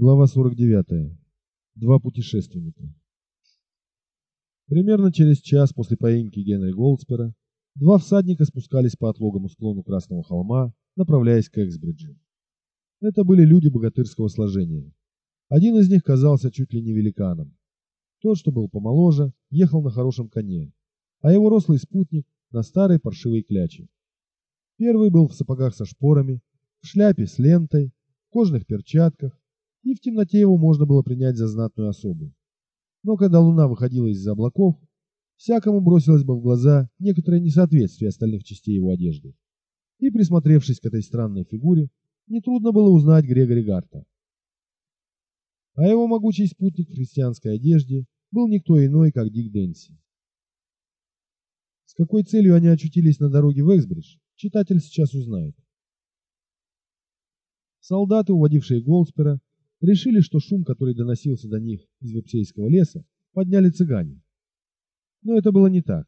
Глава 49. Два путешественника. Примерно через час после поимки Генри Голдспера два всадника спускались по отлогому склону Красного холма, направляясь к Эксбриджу. Это были люди богатырского сложения. Один из них казался чуть ли не великаном. Тот, что был помоложе, ехал на хорошем коне, а его рослый спутник на старой паршивой кляче. Первый был в сапогах со шпорами, в шляпе с лентой, в кожаных перчатках, и в темноте его можно было принять за знатную особу. Но когда луна выходила из-за облаков, всякому бросилось бы в глаза некоторое несоответствие остальных частей его одежды. И присмотревшись к этой странной фигуре, нетрудно было узнать Грегори Гарта. А его могучий спутник в христианской одежде был никто иной, как Дик Дэнси. С какой целью они очутились на дороге в Эксбридж, читатель сейчас узнает. Солдаты, уводившие Голдспера, решили, что шум, который доносился до них из Вепсейского леса, подняли цыгане. Но это было не так.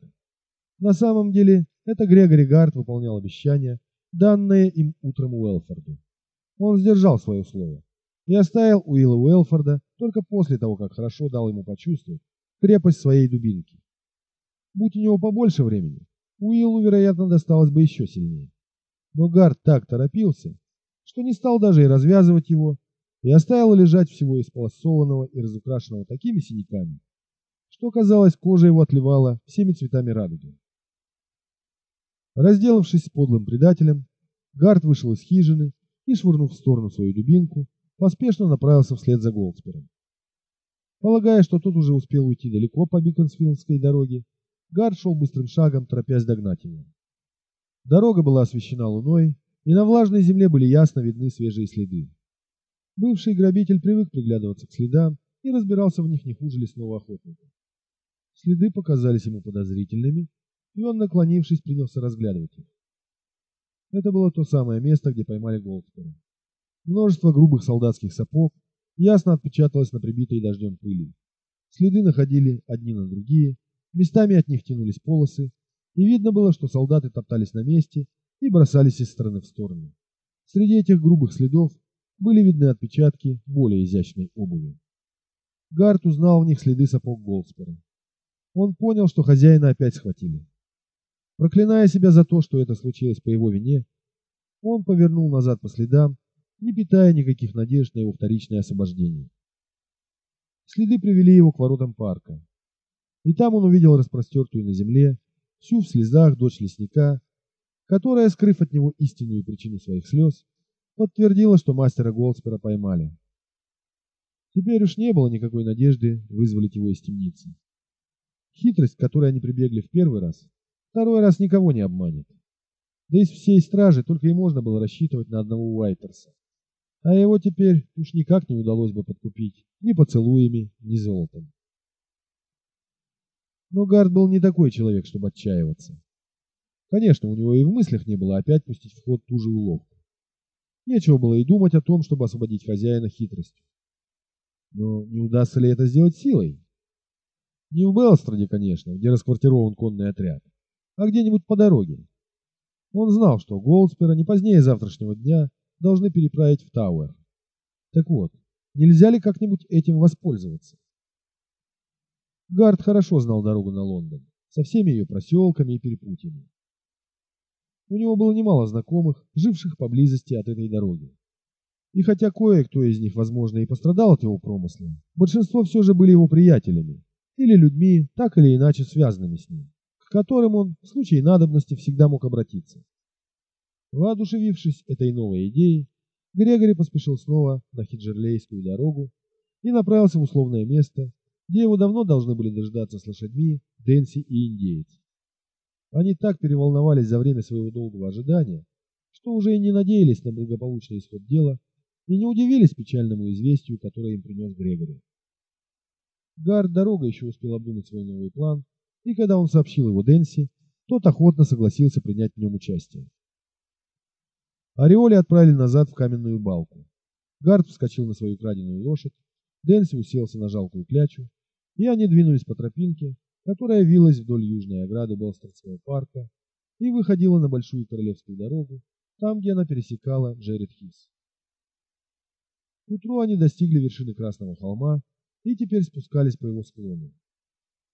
На самом деле, это Грегори Гард выполнял обещание, данное им утром Уэлфорду. Он сдержал свое слово и оставил Уилла Уэлфорда только после того, как хорошо дал ему почувствовать крепость своей дубинки. Будь у него побольше времени, Уиллу, вероятно, досталось бы еще сильнее. Но Гард так торопился, что не стал даже и развязывать его, и оставил лежать всего исполосованного и разукрашенного такими синяками, что, казалось, кожа его отливала всеми цветами радуги. Разделавшись с подлым предателем, Гард вышел из хижины и, швырнув в сторону свою дубинку, поспешно направился вслед за Голдспером. Полагая, что тот уже успел уйти далеко по Биконсфилдской дороге, Гард шел быстрым шагом, торопясь догнать его. Дорога была освещена луной, и на влажной земле были ясно видны свежие следы. Бывший грабитель привык приглядываться к следам и разбирался в них не хуже лесного охотника. Следы показались ему подозрительными, и он, наклонившись, принялся разглядывать их. Это было то самое место, где поймали Голдспера. Множество грубых солдатских сапог ясно отпечаталось на прибитой дождем пыли. Следы находили одни на другие, местами от них тянулись полосы, и видно было, что солдаты топтались на месте и бросались из стороны в сторону. Среди этих грубых следов были видны отпечатки более изящной обуви. Гарт узнал в них следы сапог Голдспера. Он понял, что хозяина опять схватили. Проклиная себя за то, что это случилось по его вине, он повернул назад по следам, не питая никаких надежд на его вторичное освобождение. Следы привели его к воротам парка. И там он увидел распростертую на земле, всю в слезах дочь лесника, которая, скрыв от него истинную причину своих слез, подтвердила, что мастера Голдспера поймали. Теперь уж не было никакой надежды вызволить его из темницы. Хитрость, к которой они прибегли в первый раз, второй раз никого не обманет. Да из всей стражи только и можно было рассчитывать на одного Уайтерса. А его теперь уж никак не удалось бы подкупить ни поцелуями, ни золотом. Но Гард был не такой человек, чтобы отчаиваться. Конечно, у него и в мыслях не было опять пустить в ход ту же уловку. Нечего было и думать о том, чтобы освободить хозяина хитростью. Но не удастся ли это сделать силой? Не в Белстраде, конечно, где расквартирован конный отряд, а где-нибудь по дороге. Он знал, что Голдспера не позднее завтрашнего дня должны переправить в Тауэр. Так вот, нельзя ли как-нибудь этим воспользоваться? Гард хорошо знал дорогу на Лондон, со всеми ее проселками и перепутьями. У него было немало знакомых, живших поблизости от этой дороги. И хотя кое-кто из них, возможно, и пострадал от его промысла, большинство все же были его приятелями или людьми, так или иначе связанными с ним, к которым он в случае надобности всегда мог обратиться. Воодушевившись этой новой идеей, Грегори поспешил снова на Хиджерлейскую дорогу и направился в условное место, где его давно должны были дождаться с лошадьми Дэнси и индеец. Они так переволновались за время своего долгого ожидания, что уже и не надеялись на благополучный исход дела и не удивились печальному известию, которое им принес Грегори. Гард дорога еще успел обдумать свой новый план, и когда он сообщил его Дэнси, тот охотно согласился принять в нем участие. Ореоли отправили назад в каменную балку. Гард вскочил на свою краденую лошадь, Дэнси уселся на жалкую клячу, и они двинулись по тропинке, которая вилась вдоль южной ограды Белстрадского парка и выходила на большую королевскую дорогу, там, где она пересекала Джеред Хис. К утру они достигли вершины Красного холма и теперь спускались по его склону.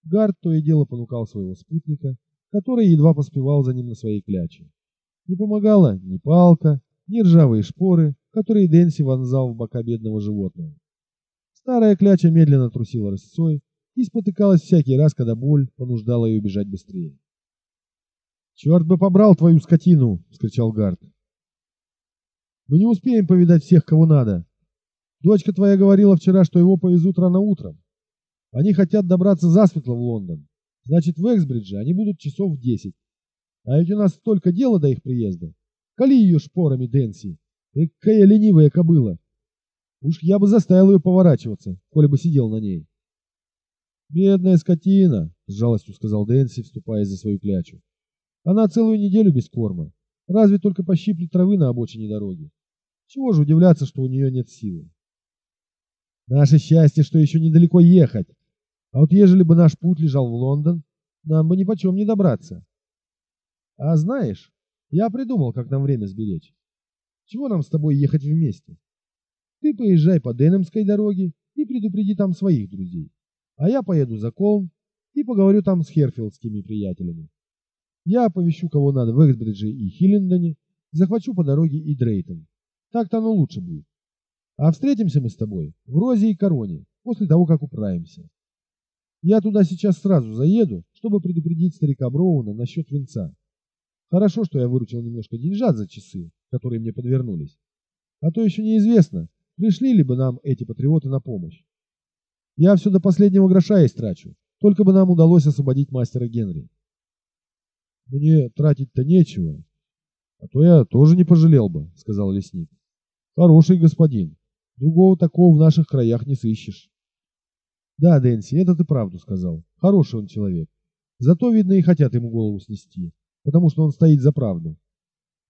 Гард то и дело понукал своего спутника, который едва поспевал за ним на своей кляче. Не помогала ни палка, ни ржавые шпоры, которые Дэнси вонзал в бока бедного животного. Старая кляча медленно трусила рысцой и спотыкалась всякий раз, когда боль понуждала ее бежать быстрее. «Черт бы побрал твою скотину!» — вскричал Гард. «Мы не успеем повидать всех, кого надо. Дочка твоя говорила вчера, что его повезут рано утром. Они хотят добраться засветло в Лондон. Значит, в Эксбридже они будут часов в десять. А ведь у нас столько дела до их приезда. Кали ее шпорами, Дэнси. Какая ленивая кобыла. Уж я бы заставил ее поворачиваться, коли бы сидел на ней. Бедная скотина, с жалостью сказал Дэнси, вступая за свою клячу. Она целую неделю без корма. Разве только пощиплет травы на обочине дороги. Чего же удивляться, что у нее нет силы. Наше счастье, что еще недалеко ехать. А вот ежели бы наш путь лежал в Лондон, нам бы ни почем не добраться. А знаешь, я придумал, как нам время сберечь. Чего нам с тобой ехать вместе? Ты поезжай по Денемской дороге и предупреди там своих друзей. А я поеду за Колм и поговорю там с херфилдскими приятелями. Я оповещу, кого надо в Эксбридже и Хиллендоне, захвачу по дороге и Дрейтон. Так-то оно лучше будет. А встретимся мы с тобой в Розе и Короне после того, как управимся. Я туда сейчас сразу заеду, чтобы предупредить старика Броуна насчет венца. Хорошо, что я выручил немножко деньжат за часы, которые мне подвернулись. А то еще неизвестно, пришли ли бы нам эти патриоты на помощь. Я все до последнего гроша истрачу, только бы нам удалось освободить мастера Генри. Мне тратить-то нечего, а то я тоже не пожалел бы, сказал лесник. Хороший господин, другого такого в наших краях не сыщешь. Да, Дэнси, это ты правду сказал. Хороший он человек. Зато, видно, и хотят ему голову снести, потому что он стоит за правду.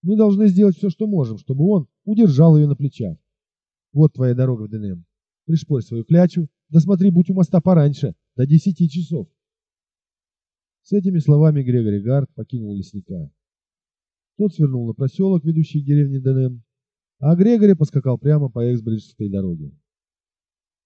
Мы должны сделать все, что можем, чтобы он удержал ее на плечах. Вот твоя дорога в ДНМ. Пришпорь свою клячу, да смотри, будь у моста пораньше, до десяти часов. С этими словами Грегори Гард покинул лесника. Тот свернул на проселок, ведущий к деревне ДНМ, а Грегори поскакал прямо по Эксбриджской дороге.